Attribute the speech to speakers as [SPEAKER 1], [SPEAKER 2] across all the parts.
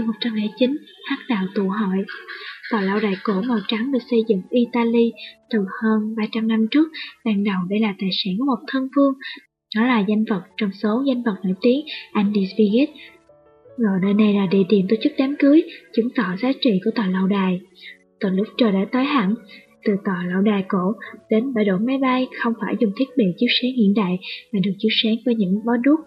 [SPEAKER 1] Chương 109 Hắc đạo tụ hội Tòa lâu đài cổ màu trắng được xây dựng Italy từ hơn 300 năm trước, ban đầu đây là tài sản của một thân vương. Đó là danh vật trong số danh vật nổi tiếng Andy Spigot. Rồi nơi này là địa điểm tổ chức đám cưới, chứng tỏ giá trị của tòa lâu đài. Từ lúc trời đã tối hẳn, từ tòa lâu đài cổ đến bãi đổ máy bay không phải dùng thiết bị chiếu sáng hiện đại mà được chiếu sáng với những bó đuốc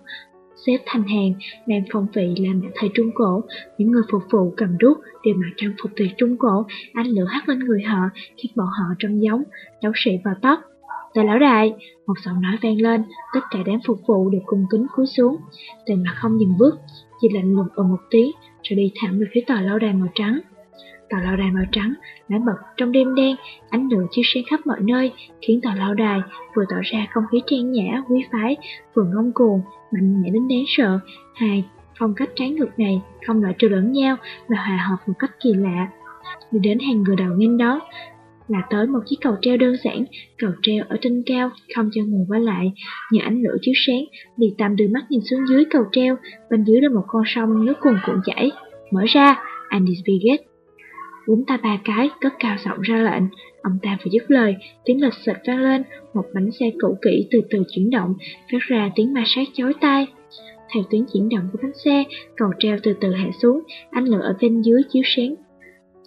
[SPEAKER 1] xếp thành hàng, mang phong vị là mẹ thời Trung Cổ. Những người phục vụ cầm đuốc đều mặc trang phục thời Trung Cổ, ánh lửa hắt lên người họ, khiến bọn họ trông giống, đấu sĩ vào tóc. Tề lão đại, một giọng nói vang lên, tất cả đám phục vụ đều cung kính cúi xuống. Tề mặt không dừng bước, chỉ lạnh lùng ở một tiếng, rồi đi thẳng về phía tòa lâu đài màu trắng. Tòa lâu đài màu trắng nổi bật trong đêm đen, ánh lửa chiếu sáng khắp mọi nơi, khiến tòa lâu đài vừa tỏ ra không khí trang nhã, quý phái, vừa ngông cuồng, mạnh mẽ đến đáng sợ. Hai phong cách trái ngược này không loại trừ lẫn nhau mà hòa hợp một cách kỳ lạ. Đi đến hàng người đầu nghênh đó là tới một chiếc cầu treo đơn giản, cầu treo ở trên cao, không cho người qua lại. Nhờ ánh lửa chiếu sáng, Lý tạm đưa mắt nhìn xuống dưới cầu treo, bên dưới là một con sông nước cuồn cuộn chảy. Mở ra, Andy Spigot Búng ta ba cái, cất cao giọng ra lệnh. Ông ta vừa dứt lời, tiếng lịch xịt vang lên, một bánh xe cũ kỹ từ từ chuyển động, phát ra tiếng ma sát chói tai. Theo tiếng chuyển động của bánh xe, cầu treo từ từ hạ xuống, ánh lửa ở bên dưới chiếu sáng.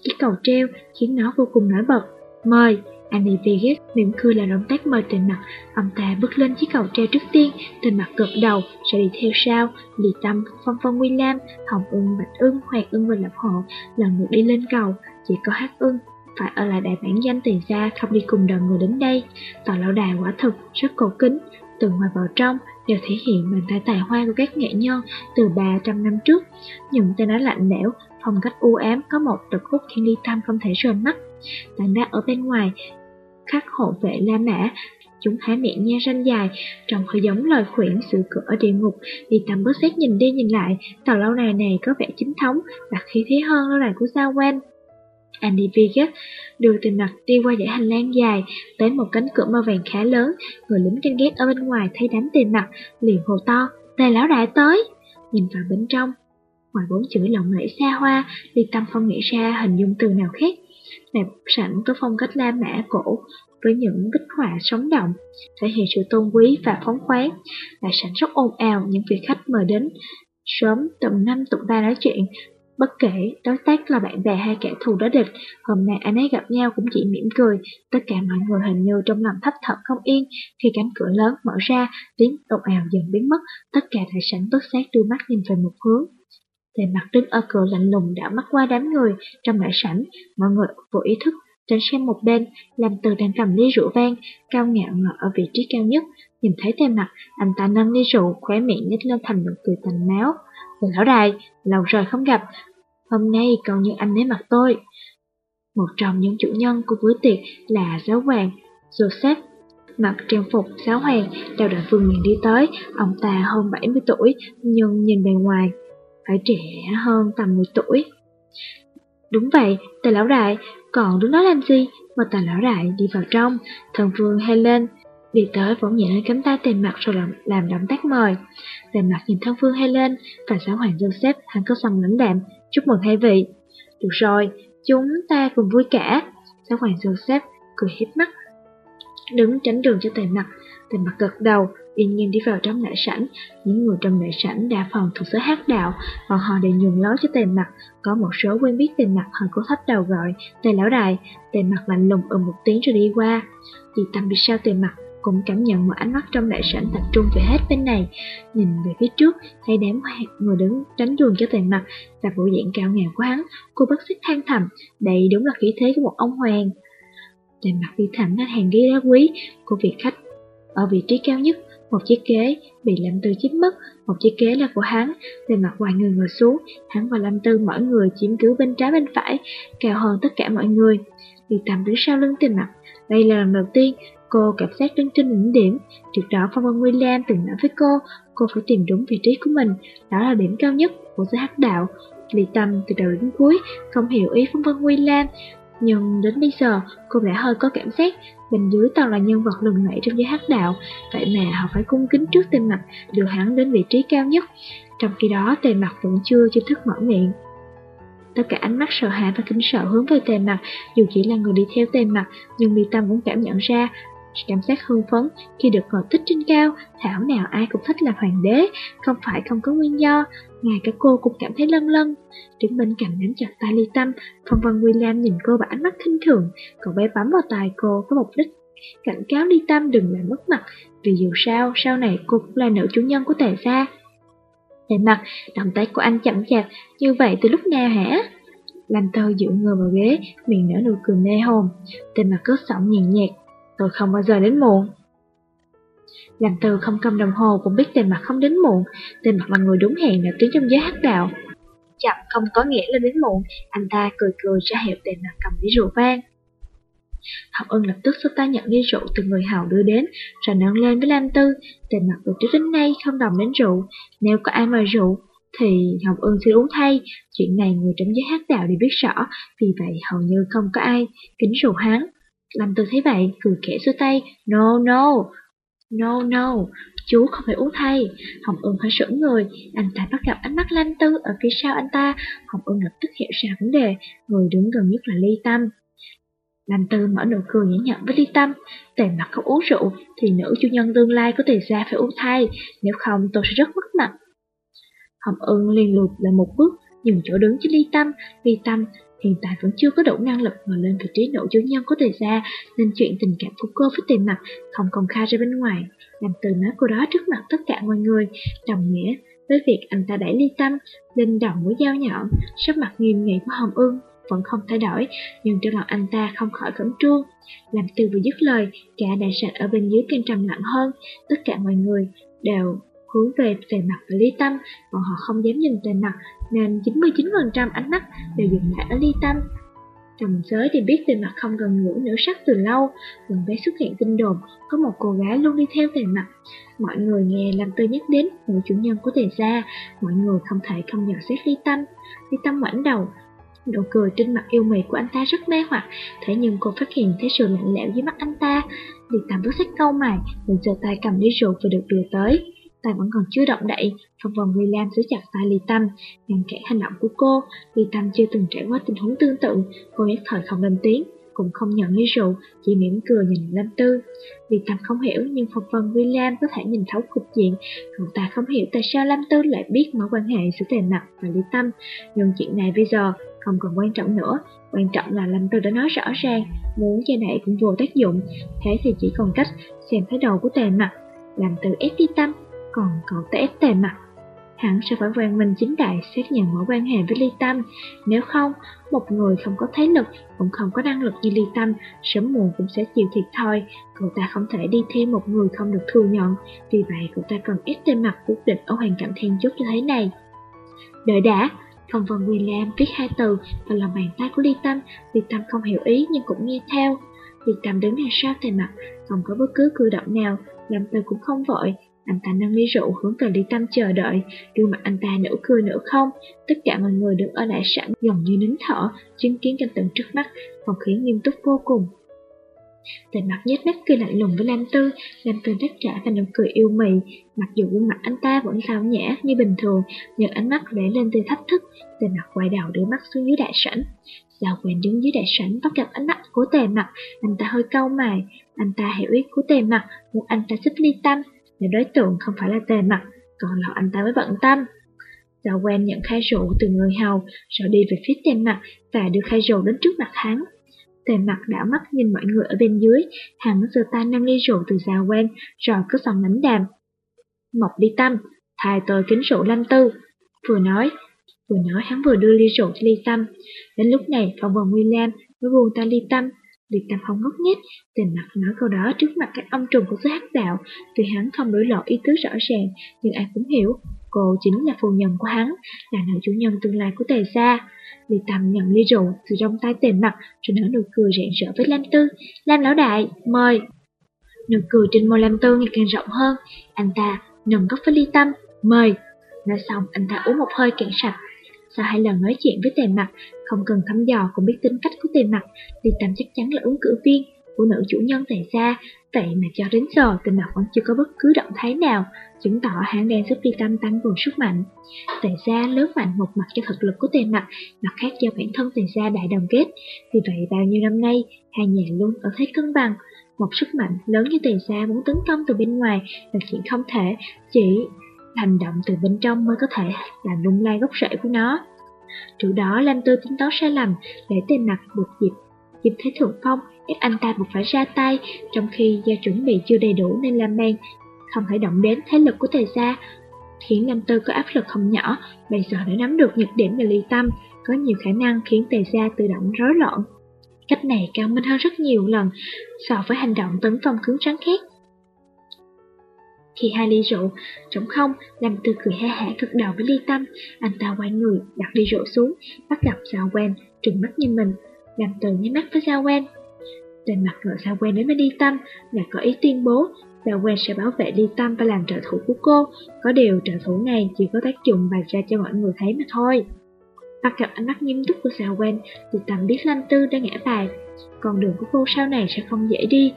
[SPEAKER 1] Chiếc cầu treo khiến nó vô cùng nổi bật. Mời! Annie Vegas mỉm cười là động tác mời tình mặt. Ông ta bước lên chiếc cầu treo trước tiên, tình mặt gật đầu, sẽ đi theo sau. Lì Tâm, Phong Phong Lam, Hồng Ưng, Bạch Ưng, Hoàng Ưng và Lập Hộ lần lượt đi lên cầu. Chỉ có Hát Ưng phải ở lại đại bản danh tiền ra không đi cùng đoàn người đến đây. Tòa lão đài quả thực rất cổ kính, từ ngoài vào trong đều thể hiện bàn tay tài hoa của các nghệ nhân từ 300 năm trước. Những tên nói lạnh lẽo, phong cách u ám có một lực hút khiến Ly Tâm không thể rời mắt. Bạn đá ở bên ngoài, khắc hộ vệ La Mã, chúng há miệng nha ranh dài, trông hơi giống lời khuyển sự cửa ở địa ngục. Vì tầm bớt xét nhìn đi nhìn lại, tàu lâu này này có vẻ chính thống và khí thế hơn lâu đài của sao Quan. Andy Vegas đưa tiền mặt đi qua dãy hành lang dài, tới một cánh cửa màu vàng khá lớn, người lính canh ghét ở bên ngoài thấy đám tiền mặt, liền hồ to, tề lão đại tới. Nhìn vào bên trong, ngoài bốn chữ lộng lẫy xa hoa, Ly Tâm không nghĩ ra hình dung từ nào khác. Đẹp sẵn có phong cách La Mã cổ, với những bích họa sống động, thể hiện sự tôn quý và phóng khoáng, lại sảnh rất ồn ào những vị khách mời đến. Sớm tầm năm tụm ba nói chuyện, Bất kể đối tác là bạn bè hay kẻ thù đối địch, hôm nay anh ấy gặp nhau cũng chỉ mỉm cười. Tất cả mọi người hình như trong lòng thấp thỏm không yên. Khi cánh cửa lớn mở ra, tiếng ồn ào dần biến mất, tất cả đại sảnh bất giác đưa mắt nhìn về một hướng. Tề mặt đứng ở cửa lạnh lùng đã mắt qua đám người trong đại sảnh, mọi người vô ý thức tránh sang một bên, làm từ đang cầm ly rượu vang, cao ngạo ngồi ở vị trí cao nhất. Nhìn thấy tề mặt, anh ta nâng ly rượu, khóe miệng nhếch lên thành nụ cười tành máu. Từ lão đài, lâu rồi không gặp, hôm nay còn như anh nấy mặt tôi. Một trong những chủ nhân của bữa tiệc là giáo hoàng Joseph, mặc trang phục giáo hoàng, đào đoạn vương miền đi tới, ông ta hơn 70 tuổi, nhưng nhìn bề ngoài, phải trẻ hơn tầm 10 tuổi. Đúng vậy, tà lão đại, còn đứng đó làm gì? Mà tà lão đại đi vào trong, thần vương Helen Đi tới vỗ nhẹ lên cánh tay tề mặt rồi làm, làm động tác mời. Tề mặt nhìn thân phương hay lên, và giáo hoàng Joseph hắn có xong lãnh đạm, chúc mừng hai vị. Được rồi, chúng ta cùng vui cả. Giáo hoàng Joseph cười hiếp mắt, đứng tránh đường cho tề mặt. Tề mặt gật đầu, yên nhiên đi vào trong đại sảnh. Những người trong đại sảnh đa phần thuộc sở hát đạo, bọn họ đều nhường lối cho tề mặt. Có một số quen biết tề mặt hơi cố thấp đầu gọi, tề lão đại, tề mặt lạnh lùng ở một tiếng rồi đi qua. Chị tâm bị sao tề mặt cũng cảm nhận một ánh mắt trong đại sảnh tập trung về hết bên này. Nhìn về phía trước, thấy đám người đứng tránh đường cho tề mặt và bộ dạng cao ngạo của hắn, cô bất xích than thầm, đây đúng là khí thế của một ông hoàng. Tề mặt đi thẳng lên hàng ghế đá quý của vị khách. Ở vị trí cao nhất, một chiếc ghế bị Lâm Tư chiếm mất, một chiếc ghế là của hắn. Về mặt vài người ngồi xuống, hắn và Lâm Tư mỗi người chiếm cứ bên trái bên phải, cao hơn tất cả mọi người. Vì tầm đứng sau lưng tiền mặt, đây là lần đầu tiên cô cảm giác đứng trên đỉnh điểm. Trước đó Phong Vân William từng nói với cô, cô phải tìm đúng vị trí của mình, đó là điểm cao nhất của giới hắc đạo. Lý Tâm từ đầu đến cuối không hiểu ý Phong Vân William, nhưng đến bây giờ cô đã hơi có cảm giác bên dưới toàn là nhân vật lừng lẫy trong giới hắc đạo, vậy mà họ phải cung kính trước tên mặt, đưa hắn đến vị trí cao nhất. Trong khi đó tề mặt vẫn chưa chính thức mở miệng. Tất cả ánh mắt sợ hãi và kính sợ hướng về tề mặt, dù chỉ là người đi theo tề mặt, nhưng Mi Tâm cũng cảm nhận ra cảm giác hưng phấn khi được ngồi thích trên cao, thảo nào ai cũng thích làm hoàng đế, không phải không có nguyên do, ngay cả cô cũng cảm thấy lân lân. Đứng bên cạnh nắm chặt tay ly tâm, Phong Vân William nhìn cô bằng ánh mắt khinh thường, cậu bé bấm vào tay cô có mục đích cảnh cáo ly tâm đừng làm mất mặt, vì dù sao, sau này cô cũng là nữ chủ nhân của tề gia. Tề mặt, động tác của anh chậm chạp, như vậy từ lúc nào hả? Lâm Tơ dựa người vào ghế, miệng nở nụ cười mê hồn. Tề mặt cất giọng nhàn nhạt, tôi không bao giờ đến muộn. Lành từ không cầm đồng hồ cũng biết tiền mặt không đến muộn, tiền mặt là người đúng hẹn đã tiến trong giới hát đạo. Chậm không có nghĩa là đến muộn, anh ta cười cười ra hiệu tiền mặt cầm ly rượu vang. Học ưng lập tức xuất tay nhận ly rượu từ người hào đưa đến, rồi nâng lên với Lam Tư. Tiền mặt từ trước đến nay không đồng đến rượu, nếu có ai mời rượu, thì Hồng Ưng xin uống thay. Chuyện này người trong giới hát đạo đều biết rõ, vì vậy hầu như không có ai kính rượu hắn. Lâm Tư thấy vậy, cười khẽ xua tay, no no, no no, chú không phải uống thay. Hồng Ưng hơi sững người, anh ta bắt gặp ánh mắt lanh Tư ở phía sau anh ta. Hồng Ưng lập tức hiểu ra vấn đề, người đứng gần nhất là Ly Tâm. Lâm Tư mở nụ cười nhã nhặn với Ly Tâm, tề mặt không uống rượu thì nữ chủ nhân tương lai có thể ra phải uống thay, nếu không tôi sẽ rất mất mặt. Hồng Ưng liền lùi lại một bước, dừng chỗ đứng cho Ly Tâm, Ly Tâm hiện tại vẫn chưa có đủ năng lực ngồi lên vị trí nữ chủ nhân của tề gia, nên chuyện tình cảm của cô với tề mặt không công khai ra bên ngoài, làm từ nói cô đó trước mặt tất cả mọi người, đồng nghĩa với việc anh ta đẩy ly tâm lên đầu mũi dao nhọn, sắc mặt nghiêm nghị của Hồng Ưng vẫn không thay đổi, nhưng trong lòng anh ta không khỏi khẩn trương. Làm từ vừa dứt lời, cả đại sảnh ở bên dưới càng trầm lặng hơn, tất cả mọi người đều hướng về tề mặt và ly tâm, bọn họ không dám nhìn tề mặt, nên 99% ánh mắt đều dừng lại ở ly tâm. Trong giới thì biết tề mặt không gần gũi nữ sắc từ lâu, gần bé xuất hiện tin đồn, có một cô gái luôn đi theo tề mặt. Mọi người nghe làm tôi nhắc đến nữ chủ nhân của tề gia, mọi người không thể không dò xét ly tâm. Ly tâm ngoảnh đầu, Nụ cười trên mặt yêu mị của anh ta rất mê hoặc, thế nhưng cô phát hiện thấy sự lạnh lẽo dưới mắt anh ta. Ly tạm bước sách câu mày, mình giơ tay cầm ly rượu vừa được đưa tới tay vẫn còn chưa động đậy, Phong vòng William giữ chặt tay Ly Tâm, ngăn cản hành động của cô. Ly Tâm chưa từng trải qua tình huống tương tự, cô nhất thời không lên tiếng, cũng không nhận ly rượu, chỉ mỉm cười nhìn Lâm Tư. Ly Tâm không hiểu, nhưng Phong Vân William có thể nhìn thấu cục diện, cậu ta không hiểu tại sao Lâm Tư lại biết mối quan hệ giữa Tề Mặt và Ly Tâm. Nhưng chuyện này bây giờ không còn quan trọng nữa, quan trọng là Lâm Tư đã nói rõ ràng, muốn che đậy cũng vô tác dụng, thế thì chỉ còn cách xem thái độ của Tề Mặt, làm từ ép Ly Tâm còn cậu ta ép tề mặt. Hắn sẽ phải quan minh chính đại xác nhận mối quan hệ với Ly Tâm. Nếu không, một người không có thế lực, cũng không có năng lực như Ly Tâm, sớm muộn cũng sẽ chịu thiệt thôi. Cậu ta không thể đi theo một người không được thừa nhận, vì vậy cậu ta cần ép tề mặt quyết định ở hoàn cảnh then chốt như thế này. Đợi đã, Phong Vân William viết hai từ vào lòng bàn tay của Ly Tâm, Ly Tâm không hiểu ý nhưng cũng nghe theo. Ly Tâm đứng đằng sau tề mặt, không có bất cứ cử động nào, làm từ cũng không vội, anh ta nâng ly rượu hướng về ly Tâm chờ đợi, gương mặt anh ta nửa cười nửa không. Tất cả mọi người đứng ở lại sảnh gần như nín thở, chứng kiến cảnh tượng trước mắt, không khí nghiêm túc vô cùng. Tề mặt nhếch mép cười lạnh lùng với Lam Tư, Lam Tư đáp trả và nụ cười yêu mị. Mặc dù gương mặt anh ta vẫn sao nhã như bình thường, nhưng ánh mắt lóe lên từ thách thức. Tề mặt quay đầu đưa mắt xuống dưới đại sảnh. Giao quyền đứng dưới đại sảnh bắt gặp ánh mắt của tề mặt, anh ta hơi cau mày. Anh ta hiểu ý của tề mặt, muốn anh ta xích ly tâm, nếu đối tượng không phải là tề mặt, còn là anh ta mới bận tâm. Giao quen nhận khai rượu từ người hầu, rồi đi về phía tề mặt và đưa khai rượu đến trước mặt hắn. Tề mặt đảo mắt nhìn mọi người ở bên dưới, hắn giơ tay nâng ly rượu từ giao quen, rồi cứ xong đánh đàm. Mộc đi tâm, thay tôi kính rượu lâm tư. Vừa nói, vừa nói hắn vừa đưa ly rượu cho ly tâm. Đến lúc này, phòng vòng lam mới buông tay ly tâm, Liệt tâm không ngốc nghếch, tình mặt nói câu đó trước mặt các ông trùng của xứ hắc đạo, tuy hắn không đổi lộ ý tứ rõ ràng, nhưng ai cũng hiểu, cô chính là phu nhân của hắn, là nữ chủ nhân tương lai của tề gia. Liệt tâm nhận ly rượu từ trong tay tề mặt, rồi nở nụ cười rạng rỡ với Lam Tư. Lam lão đại, mời. Nụ cười trên môi Lam Tư ngày càng rộng hơn, anh ta nâng cốc với ly tâm, mời. Nói xong, anh ta uống một hơi cạn sạch, sau hai lần nói chuyện với tề mặt, không cần thăm dò cũng biết tính cách của tề mặt, Ly Tâm chắc chắn là ứng cử viên của nữ chủ nhân tề gia. Vậy mà cho đến giờ tề mặt vẫn chưa có bất cứ động thái nào, chứng tỏ hắn đang giúp Ly Tâm tăng cường sức mạnh. Tề gia lớn mạnh một mặt cho thực lực của tề mặt, mặt khác do bản thân tề gia đại đồng kết. Vì vậy bao nhiêu năm nay, hai nhà luôn ở thế cân bằng. Một sức mạnh lớn như tề gia muốn tấn công từ bên ngoài là chuyện không thể, chỉ hành động từ bên trong mới có thể làm lung lay gốc rễ của nó. Trước đó Lam Tư tính toán sai lầm, để tên mặt buộc dịp dịp thấy Thượng Phong ép anh ta buộc phải ra tay, trong khi do chuẩn bị chưa đầy đủ nên Lam Mang không thể động đến thế lực của Tề Gia, khiến Lam Tư có áp lực không nhỏ, bây giờ đã nắm được nhược điểm và ly tâm, có nhiều khả năng khiến Tề Gia tự động rối loạn. Cách này cao minh hơn rất nhiều lần so với hành động tấn công cứng rắn khác. Khi hai ly rượu trống không, Lâm Tư cười ha hả cực đầu với ly tâm. Anh ta quay người, đặt ly rượu xuống, bắt gặp Giao Quen, trừng mắt nhìn mình. Lâm Tư nháy mắt với Giao Quen. trên mặt ngựa Giao Quen đến với ly tâm, là có ý tuyên bố Giao Quen sẽ bảo vệ ly tâm và làm trợ thủ của cô. Có điều trợ thủ này chỉ có tác dụng bày ra cho mọi người thấy mà thôi. Bắt gặp ánh mắt nghiêm túc của Giao Quen, Ly Tâm biết Lâm Tư đã ngã bài. Con đường của cô sau này sẽ không dễ đi.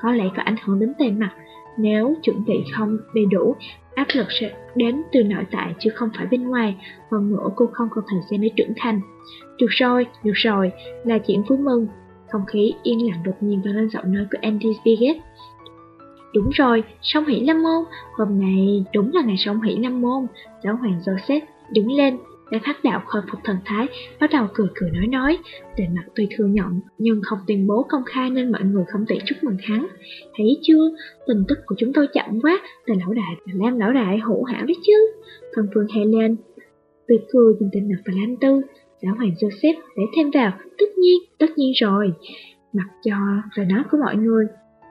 [SPEAKER 1] Có lẽ có ảnh hưởng đến tề mặt, nếu chuẩn bị không đầy đủ, áp lực sẽ đến từ nội tại chứ không phải bên ngoài, hơn nữa cô không còn thời gian để trưởng thành. Được rồi, được rồi, là chuyện vui mừng. Không khí yên lặng đột nhiên vang lên giọng nói của Andy Spiget. Đúng rồi, song hỷ lâm môn, hôm nay đúng là ngày song hỷ lâm môn. Giáo hoàng Joseph đứng lên, Đại phát đạo khôi phục thần thái, bắt đầu cười cười nói nói. Tề mặt tuy thừa nhận, nhưng không tuyên bố công khai nên mọi người không tiện chúc mừng hắn. Thấy chưa, tin tức của chúng tôi chậm quá, tề lão đại và Lam lão đại hữu hảo đấy chứ. Thần phương hay lên, tươi cười nhìn tề mặt và Lam tư. Giáo hoàng Joseph để thêm vào, tất nhiên, tất nhiên rồi. Mặc cho lời nói của mọi người,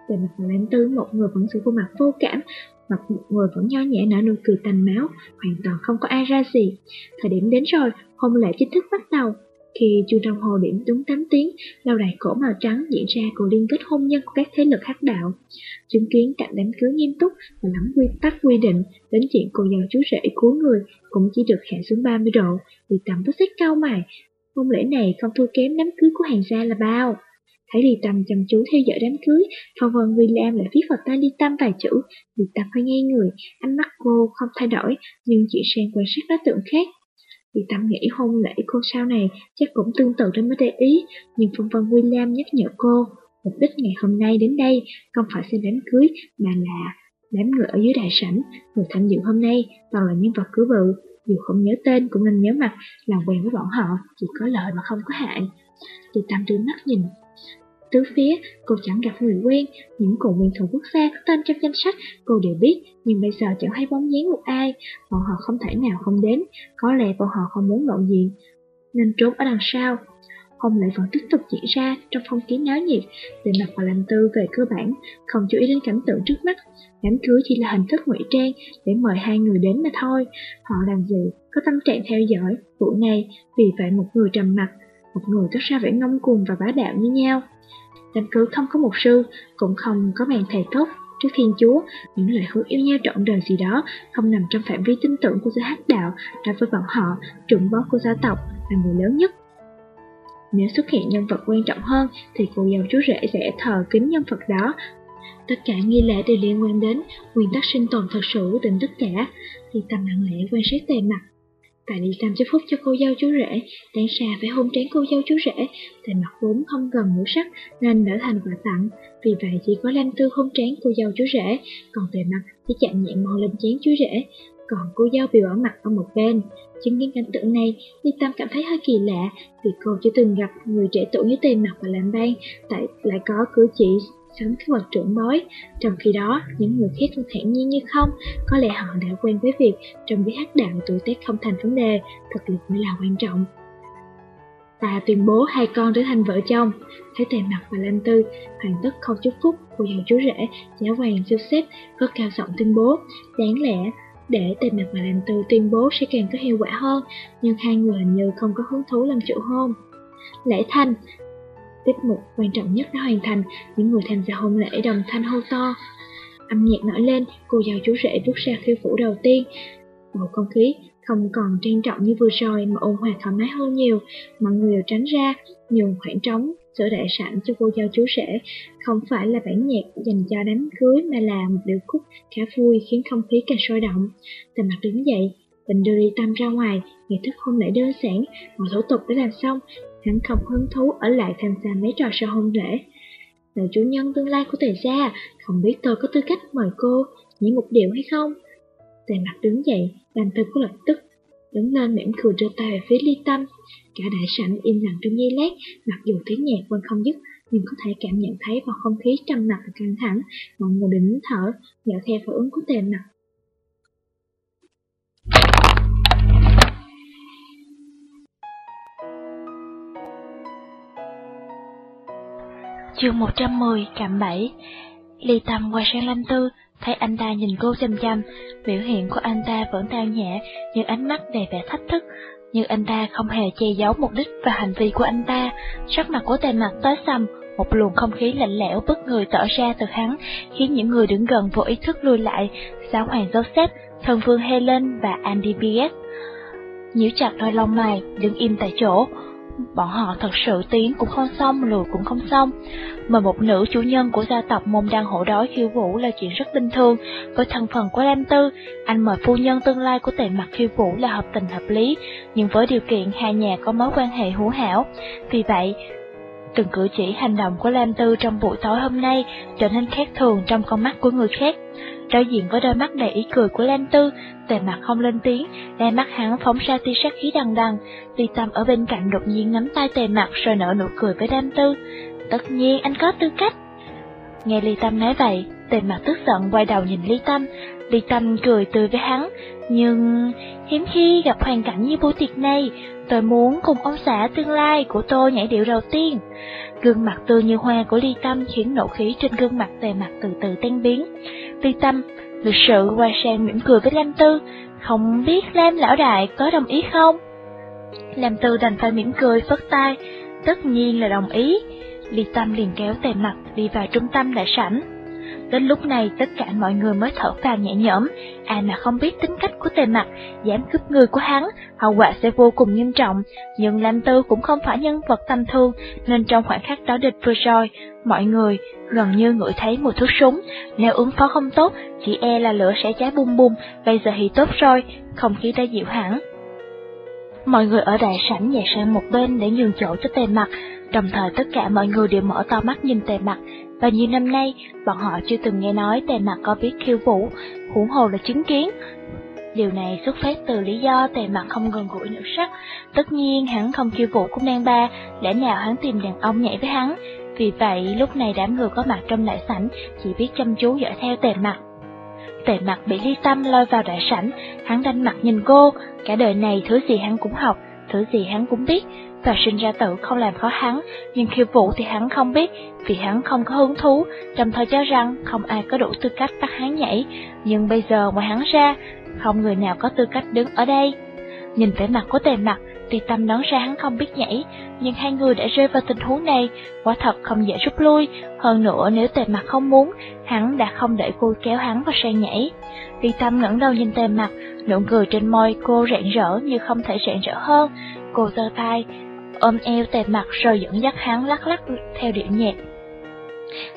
[SPEAKER 1] Tề mặt và Lam Tư một người vẫn giữ khuôn mặt vô cảm, Mặt một người vẫn nho nhã nở nụ cười tành máu, hoàn toàn không có ai ra gì. Thời điểm đến rồi, hôn lễ chính thức bắt đầu. Khi chuông đồng hồ điểm đúng 8 tiếng, lâu đài cổ màu trắng diễn ra cuộc liên kết hôn nhân của các thế lực hắc đạo. Chứng kiến cảnh đám cưới nghiêm túc và lắm quy tắc quy định, đến chuyện cô dâu chú rể cứu người cũng chỉ được hạ xuống 30 độ, vì tầm bức xích cao mày. Hôn lễ này không thua kém đám cưới của hàng gia là bao. Thấy Ly Tâm chăm chú theo dõi đám cưới, Phong Vân William lại viết vào tay Ly Tâm vài chữ. Ly Tâm hơi ngay người, ánh mắt cô không thay đổi, nhưng chuyển sang quan sát đối tượng khác. Ly Tâm nghĩ hôn lễ cô sau này chắc cũng tương tự nên mới để ý, nhưng Phong Vân William nhắc nhở cô, mục đích ngày hôm nay đến đây không phải xem đám cưới mà là đám người ở dưới đại sảnh, người tham dự hôm nay toàn là nhân vật cứ bự, dù không nhớ tên cũng nên nhớ mặt, làm quen với bọn họ chỉ có lợi mà không có hại từ tầm đưa mắt nhìn. Tứ phía, cô chẳng gặp người quen, những cổ nguyên thủ quốc gia có tên trong danh sách cô đều biết, nhưng bây giờ chẳng hay bóng dáng một ai, bọn họ không thể nào không đến, có lẽ bọn họ không muốn lộ diện, nên trốn ở đằng sau. Hôn lễ vẫn tiếp tục diễn ra trong phong kiến náo nhiệt, để mặt và làm tư về cơ bản, không chú ý đến cảnh tượng trước mắt. Đám cưới chỉ là hình thức ngụy trang để mời hai người đến mà thôi. Họ làm gì, có tâm trạng theo dõi, vụ này, vì vậy một người trầm mặt, một người có ra vẻ ngông cuồng và bá đạo như nhau. Đám cưới không có một sư, cũng không có màn thầy tốt trước Thiên Chúa, những lời hứa yêu nhau trọn đời gì đó không nằm trong phạm vi tin tưởng của giới hát đạo đối với bọn họ, trưởng bó của gia tộc là người lớn nhất. Nếu xuất hiện nhân vật quan trọng hơn thì cô dâu chú rể sẽ thờ kính nhân vật đó. Tất cả nghi lễ đều liên quan đến nguyên tắc sinh tồn thật sự của tình tất cả, thì tầm lặng lẽ quan sát tề mặt Tại đi làm chút phúc cho cô dâu chú rể, đáng xa phải hôn trán cô dâu chú rể, tại mặt vốn không gần ngũ sắc nên đã thành quà tặng, vì vậy chỉ có Lam Tư hôn trán cô dâu chú rể, còn tề mặt chỉ chạm nhẹ mò lên chán chú rể, còn cô dâu bị bỏ mặt ở một bên. Chứng kiến cảnh tượng này, Ly Tâm cảm thấy hơi kỳ lạ. Vì cô chưa từng gặp người trẻ tuổi như tề mặt và làm ban, tại lại có cử chỉ chấm các bậc trưởng mới Trong khi đó, những người khác cũng thản nhiên như không, có lẽ họ đã quen với việc trong cái hát đạo tuổi tác không thành vấn đề, thực lực mới là quan trọng. Ta tuyên bố hai con trở thành vợ chồng. Thấy tề mặt và Lan Tư, hoàn tất không chúc phúc, của dòng chú rể, giáo hoàng Joseph có cao giọng tuyên bố. Đáng lẽ, để tề mặt và Lan Tư tuyên bố sẽ càng có hiệu quả hơn, nhưng hai người hình như không có hứng thú làm chủ hôn. Lễ thành Tiết mục quan trọng nhất đã hoàn thành, những người tham gia hôn lễ đồng thanh hô to. Âm nhạc nổi lên, cô giáo chú rể bước ra khiêu phủ đầu tiên. Bầu không khí không còn trang trọng như vừa rồi mà ôn hòa thoải mái hơn nhiều, mọi người đều tránh ra, nhường khoảng trống sửa đại sẵn cho cô giáo chú rể, không phải là bản nhạc dành cho đám cưới mà là một điệu khúc khá vui khiến không khí càng sôi động. Tề mặt đứng dậy, định đưa đi tâm ra ngoài, nghi thức hôn lễ đơn giản, mọi thủ tục đã làm xong, hắn không hứng thú ở lại tham gia mấy trò sau hôn lễ. Là chủ nhân tương lai của tề gia, không biết tôi có tư cách mời cô, nhảy một điệu hay không? Tề mặt đứng dậy, Đàm Tư có lập tức đứng lên mỉm cười đưa tay về phía ly tâm. Cả đại sảnh im lặng trong giây lát, mặc dù tiếng nhạc vẫn không dứt, nhưng có thể cảm nhận thấy vào không khí trầm mặc và căng thẳng, mọi người đứng thở, dạo theo phản ứng của tề mặt.
[SPEAKER 2] Chương 110 Cạm Bẫy Ly Tâm qua sang Lâm Tư, thấy anh ta nhìn cô chăm chăm, biểu hiện của anh ta vẫn tao nhã, nhưng ánh mắt đầy vẻ thách thức, nhưng anh ta không hề che giấu mục đích và hành vi của anh ta. Sắc mặt của tề mặt tối sầm một luồng không khí lạnh lẽo bất người tỏ ra từ hắn, khiến những người đứng gần vô ý thức lùi lại, giáo hoàng Joseph, thần vương Helen và Andy Bies. Nhíu chặt đôi lông mày, đứng im tại chỗ, bọn họ thật sự tiến cũng không xong, lùi cũng không xong. Mà một nữ chủ nhân của gia tộc môn đăng hổ đói khiêu vũ là chuyện rất bình thường, với thân phận của Lam Tư, anh mời phu nhân tương lai của tề mặt khiêu vũ là hợp tình hợp lý, nhưng với điều kiện hai nhà có mối quan hệ hữu hảo. Vì vậy, từng cử chỉ hành động của Lam Tư trong buổi tối hôm nay trở nên khác thường trong con mắt của người khác. Đối diện với đôi mắt đầy ý cười của Lan Tư, tề mặt không lên tiếng, đôi mắt hắn phóng ra tia sát khí đằng đằng. Ly Tâm ở bên cạnh đột nhiên nắm tay tề mặt rồi nở nụ cười với Lan Tư. Tất nhiên anh có tư cách. Nghe Ly Tâm nói vậy, tề mặt tức giận quay đầu nhìn Ly Tâm. Ly Tâm cười tươi với hắn, nhưng hiếm khi gặp hoàn cảnh như buổi tiệc này, tôi muốn cùng ông xã tương lai của tôi nhảy điệu đầu tiên. Gương mặt tươi như hoa của Ly Tâm khiến nộ khí trên gương mặt tề mặt từ từ tan biến. Ly Tâm lịch sự qua sang mỉm cười với Lam Tư, không biết Lam lão đại có đồng ý không? Lam Tư đành phải mỉm cười phất tay, tất nhiên là đồng ý. Ly Tâm liền kéo tề mặt đi vào trung tâm đại sảnh. Đến lúc này tất cả mọi người mới thở phào nhẹ nhõm, ai mà không biết tính cách của tề mặt, dám cướp người của hắn, hậu quả sẽ vô cùng nghiêm trọng, nhưng Lam Tư cũng không phải nhân vật tâm thương, nên trong khoảnh khắc đó địch vừa rồi, mọi người gần như ngửi thấy mùi thuốc súng, nếu ứng phó không tốt, chỉ e là lửa sẽ cháy bung bung. bây giờ thì tốt rồi, không khí đã dịu hẳn. Mọi người ở đại sảnh nhảy sang một bên để nhường chỗ cho tề mặt, đồng thời tất cả mọi người đều mở to mắt nhìn tề mặt, Bao nhiêu năm nay, bọn họ chưa từng nghe nói tề mặt có biết khiêu vũ, huống hồ là chứng kiến. Điều này xuất phát từ lý do tề mặt không gần gũi nữ sắc, tất nhiên hắn không khiêu vũ cũng đang ba, lẽ nào hắn tìm đàn ông nhảy với hắn. Vì vậy, lúc này đám người có mặt trong đại sảnh chỉ biết chăm chú dõi theo tề mặt. Tề mặt bị ly tâm lôi vào đại sảnh, hắn đánh mặt nhìn cô, cả đời này thứ gì hắn cũng học, thứ gì hắn cũng biết, và sinh ra tự không làm khó hắn, nhưng khiêu vũ thì hắn không biết, vì hắn không có hứng thú, đồng thời cho rằng không ai có đủ tư cách bắt hắn nhảy, nhưng bây giờ ngoài hắn ra, không người nào có tư cách đứng ở đây. Nhìn vẻ mặt của tề mặt, thì tâm đoán ra hắn không biết nhảy, nhưng hai người đã rơi vào tình huống này, quả thật không dễ rút lui, hơn nữa nếu tề mặt không muốn, hắn đã không để cô kéo hắn vào sang nhảy. Ly tâm ngẩng đầu nhìn tề mặt, nụ cười trên môi cô rạng rỡ như không thể rạng rỡ hơn, cô giơ tay, ôm eo tề mặt rồi dẫn dắt hắn lắc lắc theo điệu nhạc.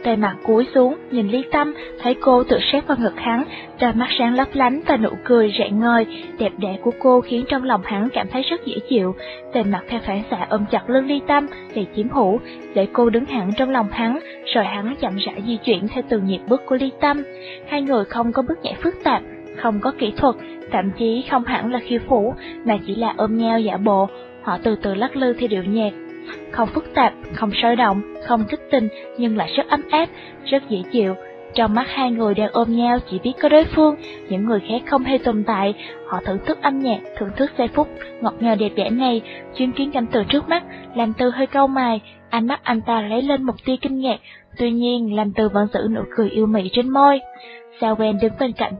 [SPEAKER 2] Tề mặt cúi xuống, nhìn Ly Tâm, thấy cô tự sát vào ngực hắn, đôi mắt sáng lấp lánh và nụ cười rạng ngời, đẹp đẽ của cô khiến trong lòng hắn cảm thấy rất dễ chịu. Tề mặt theo phản xạ ôm chặt lưng Ly Tâm để chiếm hữu, để cô đứng hẳn trong lòng hắn, rồi hắn chậm rãi di chuyển theo từng nhịp bước của Ly Tâm. Hai người không có bước nhảy phức tạp, không có kỹ thuật, thậm chí không hẳn là khiêu phủ, mà chỉ là ôm nhau giả bộ, Họ từ từ lắc lư theo điệu nhạc, không phức tạp, không sôi động, không kích tình, nhưng lại rất ấm áp, rất dễ chịu. Trong mắt hai người đang ôm nhau chỉ biết có đối phương, những người khác không hề tồn tại. Họ thưởng thức âm nhạc, thưởng thức giây phút ngọt ngào đẹp đẽ này, chứng kiến cảnh tượng trước mắt, làm từ hơi câu mày, ánh mắt anh ta lấy lên một tia kinh ngạc, tuy nhiên làm từ vẫn giữ nụ cười yêu mị trên môi. Sao quen đứng bên cạnh,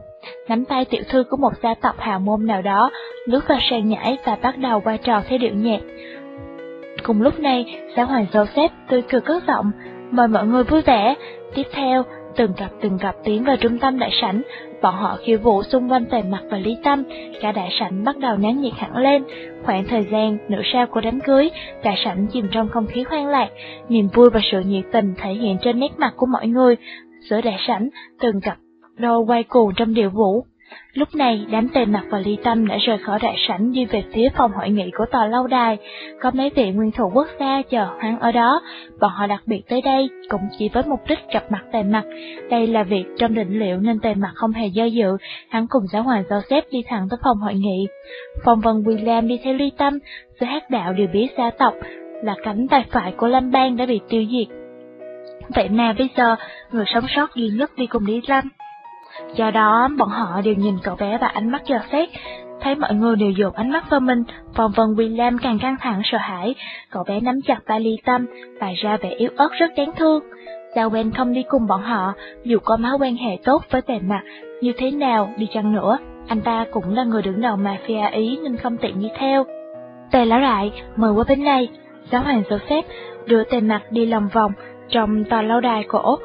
[SPEAKER 2] nắm tay tiểu thư của một gia tộc hào môn nào đó, lướt vào sàn nhảy và bắt đầu qua trò theo điệu nhạc. Cùng lúc này, giáo hoàng Joseph tươi cười cất giọng, mời mọi người vui vẻ. Tiếp theo, từng cặp từng cặp tiến vào trung tâm đại sảnh, bọn họ khiêu vũ xung quanh tề mặt và lý tâm, cả đại sảnh bắt đầu náo nhiệt hẳn lên. Khoảng thời gian nửa sau của đám cưới, đại sảnh chìm trong không khí hoang lạc, niềm vui và sự nhiệt tình thể hiện trên nét mặt của mọi người. Giữa đại sảnh, từng cặp đôi quay cuồng trong điệu vũ. Lúc này, đám tề mặt và ly tâm đã rời khỏi đại sảnh đi về phía phòng hội nghị của tòa lâu đài. Có mấy vị nguyên thủ quốc gia chờ hắn ở đó, bọn họ đặc biệt tới đây cũng chỉ với mục đích gặp mặt tề mặt. Đây là việc trong định liệu nên tề mặt không hề do dự, hắn cùng giáo hoàng Joseph đi thẳng tới phòng hội nghị. Phong vân William đi theo ly tâm, sự hát đạo đều biết gia tộc, là cánh tay phải của Lâm Bang đã bị tiêu diệt. Vậy mà bây giờ, người sống sót duy nhất đi cùng đi Lâm Do đó, bọn họ đều nhìn cậu bé và ánh mắt dò xét, thấy mọi người đều dồn ánh mắt vào mình, vòng vần William càng căng thẳng sợ hãi, cậu bé nắm chặt tay ly tâm, và ra vẻ yếu ớt rất đáng thương. Giao quen không đi cùng bọn họ, dù có mối quan hệ tốt với tề mặt, như thế nào đi chăng nữa, anh ta cũng là người đứng đầu mafia Ý nên không tiện đi theo. Tề lão đại, mời qua bên này, giáo hoàng Joseph đưa tề mặt đi lòng vòng trong tòa lâu đài cổ,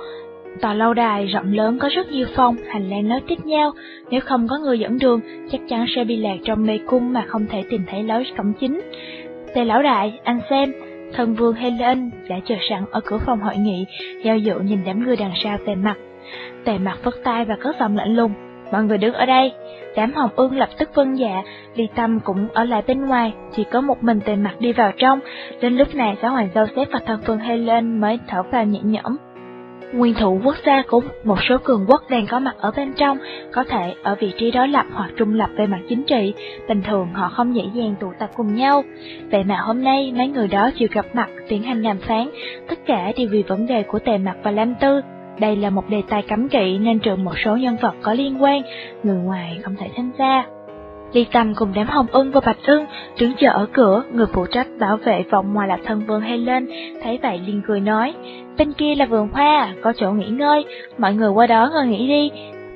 [SPEAKER 2] Tòa lâu đài rộng lớn có rất nhiều phòng, hành lang nối tiếp nhau, nếu không có người dẫn đường, chắc chắn sẽ bị lạc trong mê cung mà không thể tìm thấy lối cổng chính. Tề lão đại, anh xem, thần vương Helen đã chờ sẵn ở cửa phòng hội nghị, giao dụ nhìn đám người đằng sau tề mặt. Tề mặt vất tay và cất giọng lạnh lùng, mọi người đứng ở đây. Đám hồng ương lập tức vân dạ, ly tâm cũng ở lại bên ngoài, chỉ có một mình tề mặt đi vào trong. Đến lúc này giáo hoàng Joseph và thần vương Helen mới thở vào nhẹ nhõm. Nguyên thủ quốc gia của một số cường quốc đang có mặt ở bên trong, có thể ở vị trí đối lập hoặc trung lập về mặt chính trị, bình thường họ không dễ dàng tụ tập cùng nhau. Vậy mà hôm nay mấy người đó chịu gặp mặt tiến hành đàm phán, tất cả đều vì vấn đề của tề mặt và Lam Tư. Đây là một đề tài cấm kỵ nên trừ một số nhân vật có liên quan, người ngoài không thể tham gia. Ly Tâm cùng đám Hồng Ưng và Bạch Ưng đứng chờ ở cửa, người phụ trách bảo vệ vòng ngoài là thân vương Helen, thấy vậy liền cười nói, bên kia là vườn hoa, có chỗ nghỉ ngơi, mọi người qua đó ngồi nghỉ đi,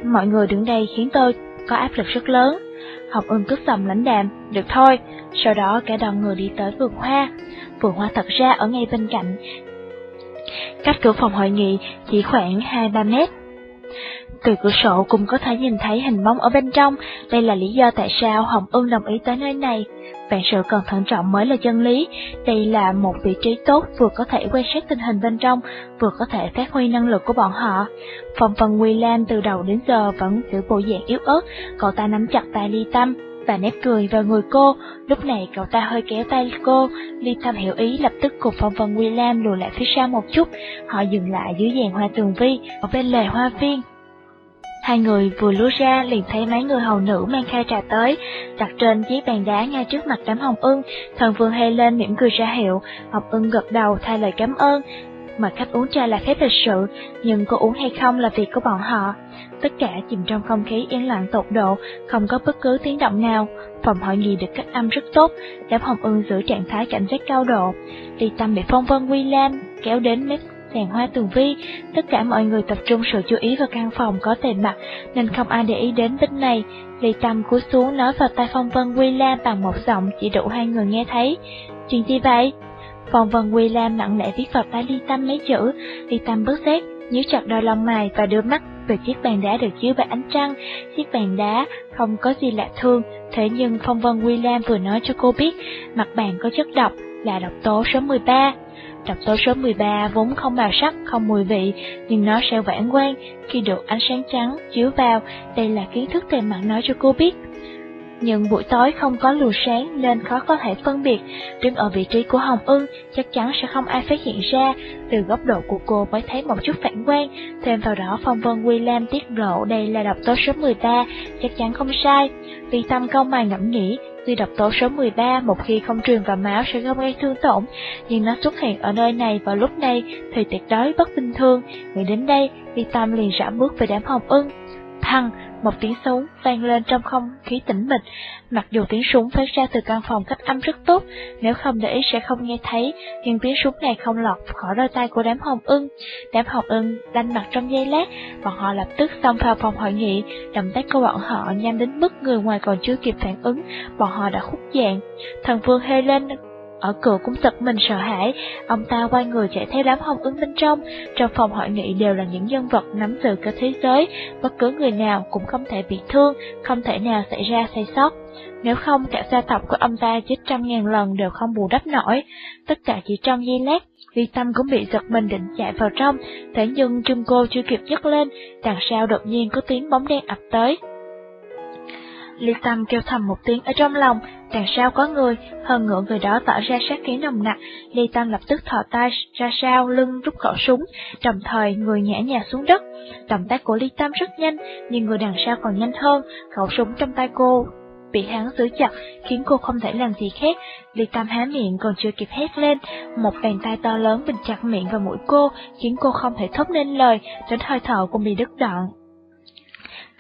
[SPEAKER 2] mọi người đứng đây khiến tôi có áp lực rất lớn. Hồng Ưng cất giọng lãnh đạm, được thôi, sau đó cả đoàn người đi tới vườn hoa. Vườn hoa thật ra ở ngay bên cạnh, cách cửa phòng hội nghị chỉ khoảng 2-3 mét. Từ cửa sổ cũng có thể nhìn thấy hình bóng ở bên trong, đây là lý do tại sao Hồng Ưng đồng ý tới nơi này. Vạn sự cần thận trọng mới là chân lý, đây là một vị trí tốt vừa có thể quan sát tình hình bên trong, vừa có thể phát huy năng lực của bọn họ. Phòng phần William từ đầu đến giờ vẫn giữ bộ dạng yếu ớt, cậu ta nắm chặt tay ly tâm, và nét cười vào người cô, lúc này cậu ta hơi kéo tay cô, Ly Tâm hiểu ý lập tức cùng phong vân William lùi lại phía sau một chút, họ dừng lại dưới dàn hoa tường vi, ở bên lề hoa viên. Hai người vừa lúa ra liền thấy mấy người hầu nữ mang khay trà tới, đặt trên chiếc bàn đá ngay trước mặt đám hồng ưng, thần vương lên mỉm cười ra hiệu, hồng ưng gật đầu thay lời cảm ơn, mà khách uống trà là phép lịch sự, nhưng có uống hay không là việc của bọn họ. Tất cả chìm trong không khí yên lặng tột độ, không có bất cứ tiếng động nào. Phòng hội nghị được cách âm rất tốt, đám hồng ưng giữ trạng thái cảnh giác cao độ. Ly Tâm bị phong vân William kéo đến mép sàn hoa tường vi, tất cả mọi người tập trung sự chú ý vào căn phòng có tiền mặt, nên không ai để ý đến bên này. Ly Tâm cúi xuống nói vào tai phong vân quy lam bằng một giọng chỉ đủ hai người nghe thấy. Chuyện gì vậy? Phong vân quy lam nặng nề viết vào tai Ly Tâm mấy chữ, Ly Tâm bước xét, nhíu chặt đôi lông mày và đưa mắt về chiếc bàn đá được chiếu bởi ánh trăng. Chiếc bàn đá không có gì lạ thương, thế nhưng Phong Vân quy lam vừa nói cho cô biết mặt bàn có chất độc là độc tố số 13. Độc tố số 13 vốn không màu sắc, không mùi vị, nhưng nó sẽ vãn quang khi được ánh sáng trắng chiếu vào. Đây là kiến thức thầy mặt nói cho cô biết nhưng buổi tối không có luồng sáng nên khó có thể phân biệt. Đứng ở vị trí của Hồng Ưng, chắc chắn sẽ không ai phát hiện ra, từ góc độ của cô mới thấy một chút phản quang. Thêm vào đó phong vân William tiết lộ đây là độc tố số 13, chắc chắn không sai. Vì tâm công mày ngẫm nghĩ, Tuy độc tố số 13 một khi không truyền vào máu sẽ không gây thương tổn, nhưng nó xuất hiện ở nơi này vào lúc này thì tuyệt đối bất bình thường. Nghĩ đến đây, Ly Tâm liền rã bước về đám hồng ưng. thằng một tiếng súng vang lên trong không khí tĩnh mịch, mặc dù tiếng súng phát ra từ căn phòng cách âm rất tốt, nếu không để ý sẽ không nghe thấy, nhưng tiếng súng này không lọt khỏi đôi tay của đám hồng ưng. Đám hồng ưng đanh mặt trong giây lát, bọn họ lập tức xông vào phòng hội nghị, động tác của bọn họ nhanh đến mức người ngoài còn chưa kịp phản ứng, bọn họ đã khúc dạng. Thần vương hê lên ở cửa cũng giật mình sợ hãi, ông ta quay người chạy theo đám hồng ứng bên trong. Trong phòng hội nghị đều là những nhân vật nắm giữ cả thế giới, bất cứ người nào cũng không thể bị thương, không thể nào xảy ra sai sót. Nếu không, cả gia tộc của ông ta chết trăm ngàn lần đều không bù đắp nổi. Tất cả chỉ trong giây lát, Ly Tâm cũng bị giật mình định chạy vào trong, thế nhưng chân cô chưa kịp nhấc lên, đằng sau đột nhiên có tiếng bóng đen ập tới. Ly Tâm kêu thầm một tiếng ở trong lòng, đằng sau có người, hơn ngựa người đó tỏ ra sát khí nồng nặc, Ly Tâm lập tức thò tay ra sau lưng rút khẩu súng, đồng thời người nhã nhà xuống đất. Động tác của Ly Tâm rất nhanh, nhưng người đằng sau còn nhanh hơn, khẩu súng trong tay cô bị hắn giữ chặt, khiến cô không thể làm gì khác. Ly Tâm há miệng còn chưa kịp hét lên, một bàn tay to lớn bình chặt miệng và mũi cô, khiến cô không thể thốt nên lời, đến hơi thở cũng bị đứt đoạn.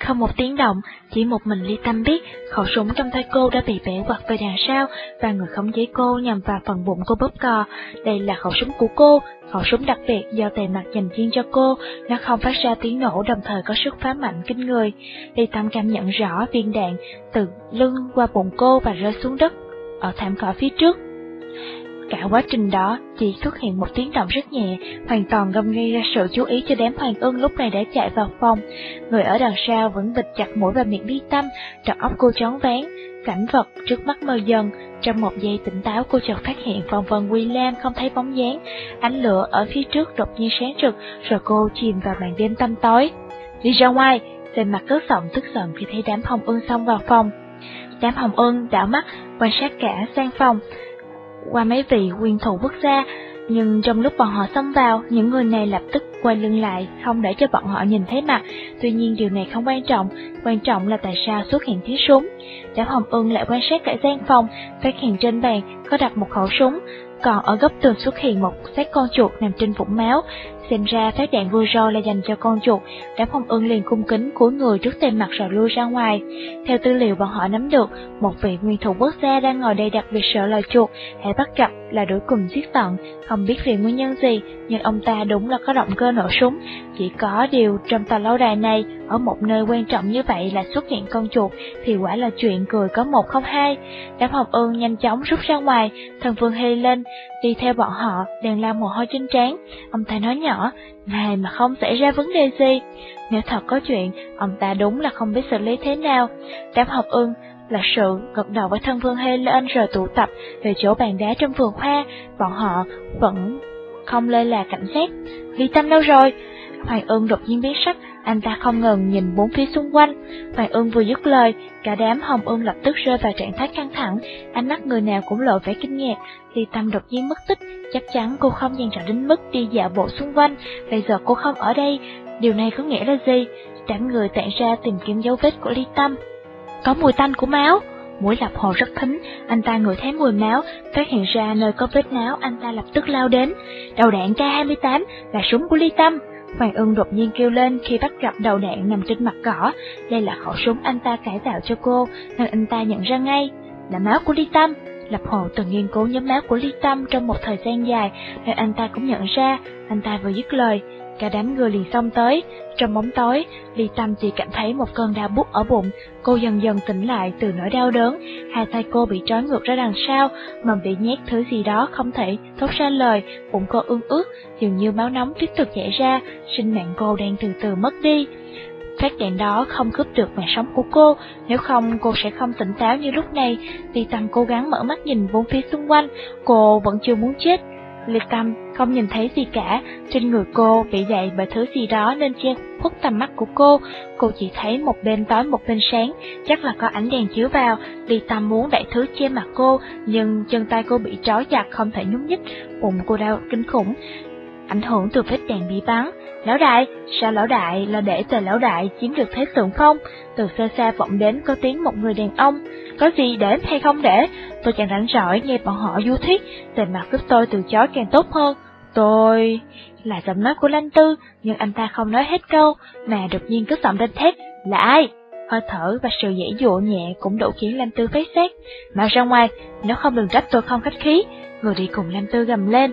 [SPEAKER 2] Không một tiếng động, chỉ một mình Ly Tâm biết khẩu súng trong tay cô đã bị bẻ quặt về đằng sau và người khống chế cô nhằm vào phần bụng cô bóp cò. Đây là khẩu súng của cô, khẩu súng đặc biệt do tề mặt dành riêng cho cô, nó không phát ra tiếng nổ đồng thời có sức phá mạnh kinh người. Ly Tâm cảm nhận rõ viên đạn từ lưng qua bụng cô và rơi xuống đất ở thảm cỏ phía trước. Cả quá trình đó chỉ xuất hiện một tiếng động rất nhẹ, hoàn toàn không gây ra sự chú ý cho đám hoàng ưng lúc này đã chạy vào phòng. Người ở đằng sau vẫn bịt chặt mũi và miệng bi tâm, trọn óc cô chóng ván. Cảnh vật trước mắt mờ dần, trong một giây tỉnh táo cô chợt phát hiện vòng vần William không thấy bóng dáng, ánh lửa ở phía trước đột nhiên sáng rực, rồi cô chìm vào màn đêm tăm tối. Đi ra ngoài, trên mặt cất giọng tức giận khi thấy đám hồng ưng xông vào phòng. Đám hồng ưng đảo mắt quan sát cả sang phòng, qua mấy vị quyền thủ quốc gia, nhưng trong lúc bọn họ xông vào, những người này lập tức quay lưng lại, không để cho bọn họ nhìn thấy mặt. Tuy nhiên điều này không quan trọng, quan trọng là tại sao xuất hiện tiếng súng. Đám Hồng Ưng lại quan sát cả gian phòng, phát hiện trên bàn có đặt một khẩu súng, còn ở góc tường xuất hiện một xác con chuột nằm trên vũng máu. Xem ra phát đạn vừa rồi là dành cho con chuột, đám Hồng Ưng liền cung kính cúi người trước tên mặt rồi lui ra ngoài. Theo tư liệu bọn họ nắm được, một vị nguyên thủ quốc gia đang ngồi đây đặc biệt sợ loài chuột, hãy bắt gặp là đuổi cùng giết tận, không biết vì nguyên nhân gì, nhưng ông ta đúng là có động cơ nổ súng. Chỉ có điều trong tòa lâu đài này, ở một nơi quan trọng như vậy là xuất hiện con chuột, thì quả là chuyện cười có một không hai. Đám hồng ương nhanh chóng rút ra ngoài, thần vương hê lên, đi theo bọn họ, đèn la mồ hôi trên trán. Ông ta nói nhỏ, này mà không xảy ra vấn đề gì. Nếu thật có chuyện, ông ta đúng là không biết xử lý thế nào. Đám học ưng là sự gật đầu với thân vương hê lên rồi tụ tập về chỗ bàn đá trong vườn hoa, bọn họ vẫn không lơ là cảnh giác. Ly Tâm đâu rồi? Hoàng ương đột nhiên biến sắc, anh ta không ngừng nhìn bốn phía xung quanh. Hoàng ương vừa dứt lời, cả đám hồng ương lập tức rơi vào trạng thái căng thẳng, ánh mắt người nào cũng lộ vẻ kinh ngạc. Ly Tâm đột nhiên mất tích, chắc chắn cô không dàn trò đến mức đi dạo bộ xung quanh, bây giờ cô không ở đây, điều này có nghĩa là gì? Đám người tản ra tìm kiếm dấu vết của Ly Tâm. Có mùi tanh của máu. Mũi lập hồ rất thính, anh ta ngửi thấy mùi máu, phát hiện ra nơi có vết máu, anh ta lập tức lao đến. Đầu đạn K-28 là súng của Ly Tâm. Hoàng ưng đột nhiên kêu lên khi bắt gặp đầu đạn nằm trên mặt cỏ. Đây là khẩu súng anh ta cải tạo cho cô, nên anh ta nhận ra ngay. Là máu của Ly Tâm. Lập Hồ từng nghiên cứu nhóm máu của Ly Tâm trong một thời gian dài, nên anh ta cũng nhận ra, anh ta vừa dứt lời, cả đám người liền xông tới. Trong bóng tối, Ly Tâm chỉ cảm thấy một cơn đau bút ở bụng, cô dần dần tỉnh lại từ nỗi đau đớn, hai tay cô bị trói ngược ra đằng sau, mà bị nhét thứ gì đó không thể thốt ra lời, bụng cô ương ướt, dường như máu nóng tiếp tục chảy ra, sinh mạng cô đang từ từ mất đi. Phát đạn đó không cướp được mạng sống của cô, nếu không cô sẽ không tỉnh táo như lúc này. Ly Tâm cố gắng mở mắt nhìn bốn phía xung quanh, cô vẫn chưa muốn chết, Lê Tâm không nhìn thấy gì cả, trên người cô bị dậy bởi thứ gì đó nên che khuất tầm mắt của cô. Cô chỉ thấy một bên tối một bên sáng, chắc là có ánh đèn chiếu vào. Lê Tâm muốn đẩy thứ che mặt cô, nhưng chân tay cô bị trói chặt không thể nhúc nhích, bụng cô đau kinh khủng. ảnh hưởng từ vết đèn bị bắn. Lão đại, sao lão đại là để tề lão đại chiếm được thế thượng phong? Từ xa xa vọng đến có tiếng một người đàn ông. Có gì để hay không để? Tôi chẳng rảnh rỗi nghe bọn họ du thuyết, về mặt giúp tôi từ chối càng tốt hơn. Tôi... Là giọng nói của Lanh Tư, nhưng anh ta không nói hết câu, mà đột nhiên cứ giọng lên thét. Là ai? Hơi thở và sự dễ dụa nhẹ cũng đủ khiến Lanh Tư phát xét. mà ra ngoài, nếu không đừng trách tôi không khách khí. Người đi cùng Lanh Tư gầm lên.